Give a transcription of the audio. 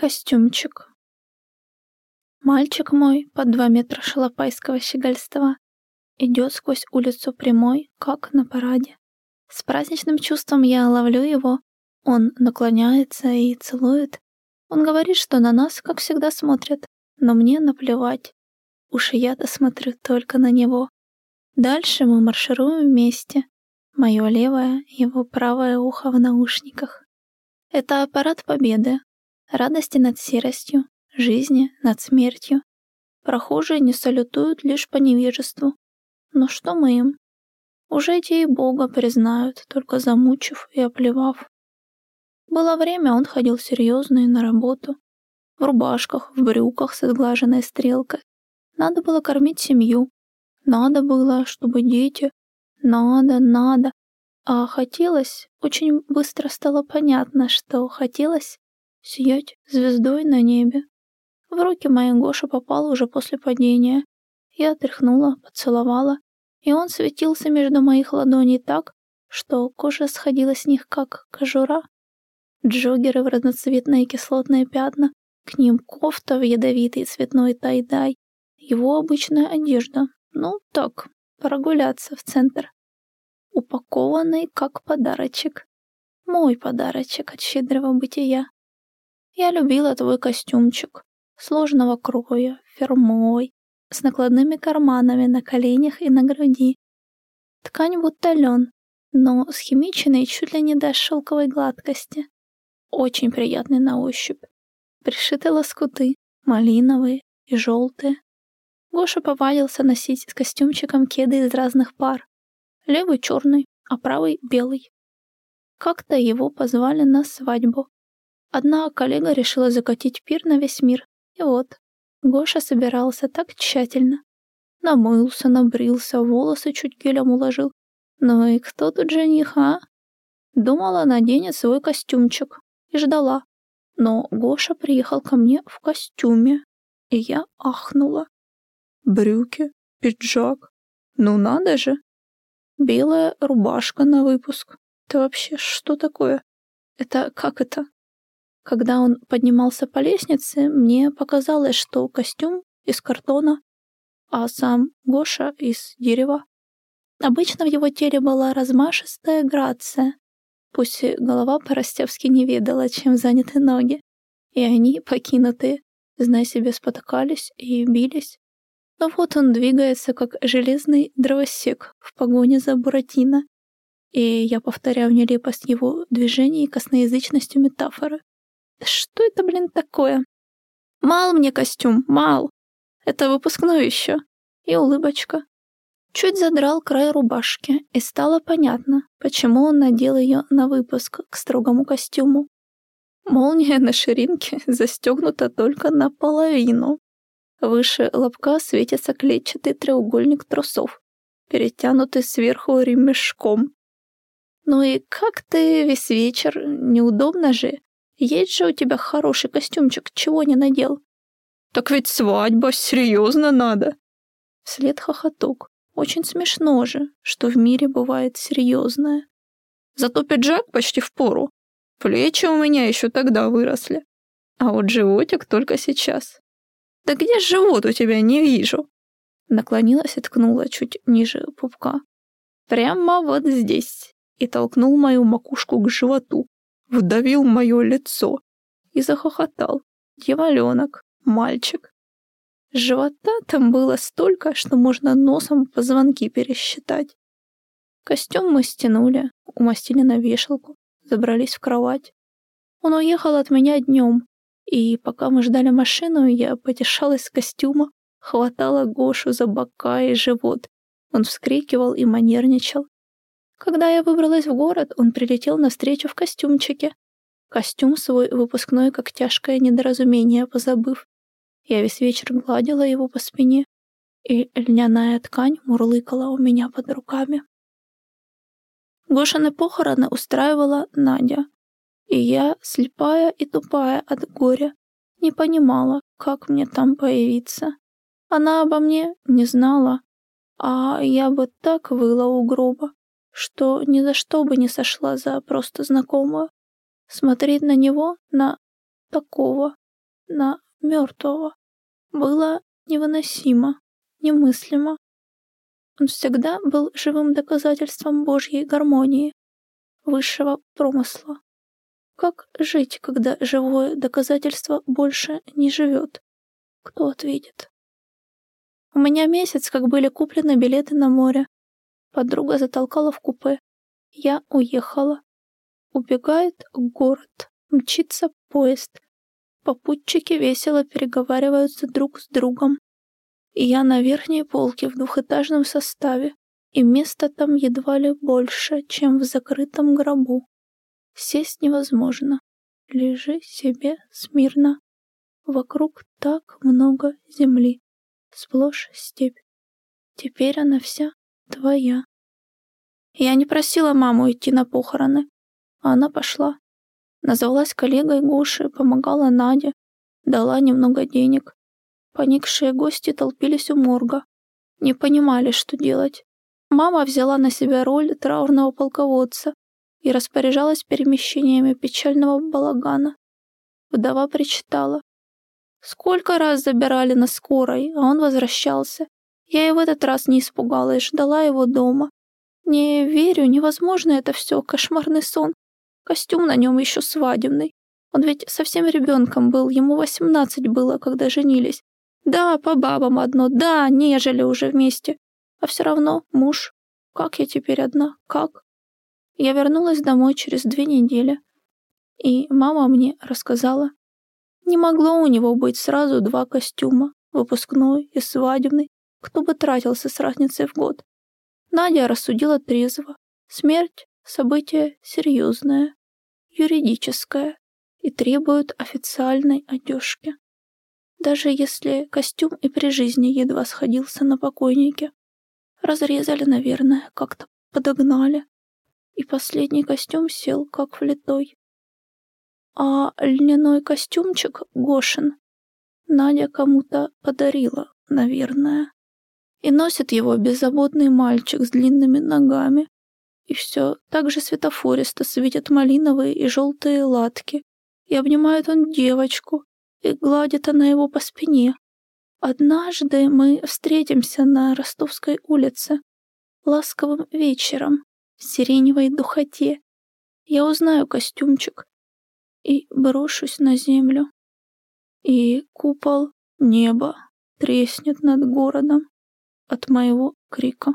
Костюмчик. Мальчик мой под два метра шалопайского щегольства идет сквозь улицу прямой, как на параде. С праздничным чувством я ловлю его. Он наклоняется и целует. Он говорит, что на нас, как всегда, смотрят, но мне наплевать. Уж я-то смотрю только на него. Дальше мы маршируем вместе. Мое левое, его правое ухо в наушниках. Это аппарат победы, радости над серостью, жизни над смертью. Прохожие не салютуют лишь по невежеству. Но что мы им? Уже те и Бога признают, только замучив и оплевав. Было время, он ходил серьезный на работу. В рубашках, в брюках с отглаженной стрелкой. Надо было кормить семью. Надо было, чтобы дети... Надо, надо. А хотелось, очень быстро стало понятно, что хотелось сиять звездой на небе. В руки моей Гоша попал уже после падения. Я отряхнула, поцеловала, и он светился между моих ладоней так, что кожа сходила с них как кожура. Джогеры в разноцветные кислотные пятна, к ним кофта в ядовитый цветной тайдай, его обычная одежда. Ну, так, прогуляться в центр. Упакованный как подарочек. Мой подарочек от щедрого бытия. Я любила твой костюмчик. Сложного кроя, фермой, с накладными карманами на коленях и на груди. Ткань будто лен, но схимиченный чуть ли не до шелковой гладкости. Очень приятный на ощупь. Пришиты лоскуты, малиновые и желтые. Гоша повадился носить с костюмчиком кеды из разных пар. Левый черный, а правый белый. Как-то его позвали на свадьбу. Одна коллега решила закатить пир на весь мир. И вот, Гоша собирался так тщательно. Намылся, набрился, волосы чуть гелем уложил. Ну и кто тут жених, а? Думала, наденет свой костюмчик. И ждала. Но Гоша приехал ко мне в костюме. И я ахнула. Брюки, пиджак. Ну надо же. Белая рубашка на выпуск. Это вообще что такое? Это как это? Когда он поднимался по лестнице, мне показалось, что костюм из картона, а сам Гоша из дерева. Обычно в его теле была размашистая грация. Пусть голова по-ростевски не ведала, чем заняты ноги. И они, покинутые, знай себе, спотыкались и бились. Но вот он двигается, как железный дровосек в погоне за Буратино. И я повторяю нелепость его движений и косноязычностью метафоры. Что это, блин, такое? Мал мне костюм, мал. Это выпускной еще. И улыбочка. Чуть задрал край рубашки, и стало понятно, почему он надел ее на выпуск к строгому костюму. Молния на ширинке застегнута только наполовину. Выше лобка светится клетчатый треугольник трусов, перетянутый сверху ремешком. Ну и как ты весь вечер, неудобно же. Есть же у тебя хороший костюмчик, чего не надел? Так ведь свадьба, серьезно надо. Вслед хохоток. Очень смешно же, что в мире бывает серьезное. Зато пиджак почти в пору. Плечи у меня еще тогда выросли. А вот животик только сейчас. Да где живот у тебя, не вижу. Наклонилась и ткнула чуть ниже пупка. Прямо вот здесь. И толкнул мою макушку к животу вдавил мое лицо и захохотал. Дьяволенок, мальчик. Живота там было столько, что можно носом позвонки пересчитать. Костюм мы стянули, умастили на вешалку, забрались в кровать. Он уехал от меня днем, и пока мы ждали машину, я потешалась с костюма, хватала Гошу за бока и живот. Он вскрикивал и манерничал. Когда я выбралась в город, он прилетел навстречу в костюмчике. Костюм свой выпускной, как тяжкое недоразумение, позабыв. Я весь вечер гладила его по спине, и льняная ткань мурлыкала у меня под руками. Гошины похороны устраивала Надя, и я, слепая и тупая от горя, не понимала, как мне там появиться. Она обо мне не знала, а я бы так выла у гроба, что ни за что бы не сошла за просто знакомую. Смотреть на него, на такого, на мертвого было невыносимо, немыслимо. Он всегда был живым доказательством Божьей гармонии, высшего промысла. Как жить, когда живое доказательство больше не живет? Кто ответит? У меня месяц, как были куплены билеты на море. Подруга затолкала в купе. Я уехала. Убегает город, мчится поезд. Попутчики весело переговариваются друг с другом. Я на верхней полке в двухэтажном составе, и места там едва ли больше, чем в закрытом гробу. Сесть невозможно. Лежи себе смирно. Вокруг так много земли, сплошь степь. Теперь она вся твоя. Я не просила маму идти на похороны, а она пошла. Назвалась коллегой Гоши, помогала Наде, дала немного денег. Поникшие гости толпились у морга. Не понимали, что делать. Мама взяла на себя роль траурного полководца и распоряжалась перемещениями печального балагана. Вдова причитала. Сколько раз забирали на скорой, а он возвращался. Я и в этот раз не испугалась, ждала его дома. Не верю, невозможно это все, кошмарный сон. Костюм на нем еще свадебный. Он ведь совсем ребенком был, ему восемнадцать было, когда женились. Да, по бабам одно, да, нежели уже вместе. А все равно муж. Как я теперь одна? Как? Я вернулась домой через две недели. И мама мне рассказала. Не могло у него быть сразу два костюма, выпускной и свадебный, кто бы тратился с разницей в год. Надя рассудила трезво. Смерть — событие серьезное, юридическое и требует официальной одежки даже если костюм и при жизни едва сходился на покойнике. Разрезали, наверное, как-то подогнали, и последний костюм сел как влитой. А льняной костюмчик Гошин Надя кому-то подарила, наверное. И носит его беззаботный мальчик с длинными ногами. И все так же светофористо светят малиновые и желтые латки. И обнимает он девочку, и гладит она его по спине. Однажды мы встретимся на Ростовской улице ласковым вечером в сиреневой духоте. Я узнаю костюмчик и брошусь на землю. И купол неба треснет над городом от моего крика.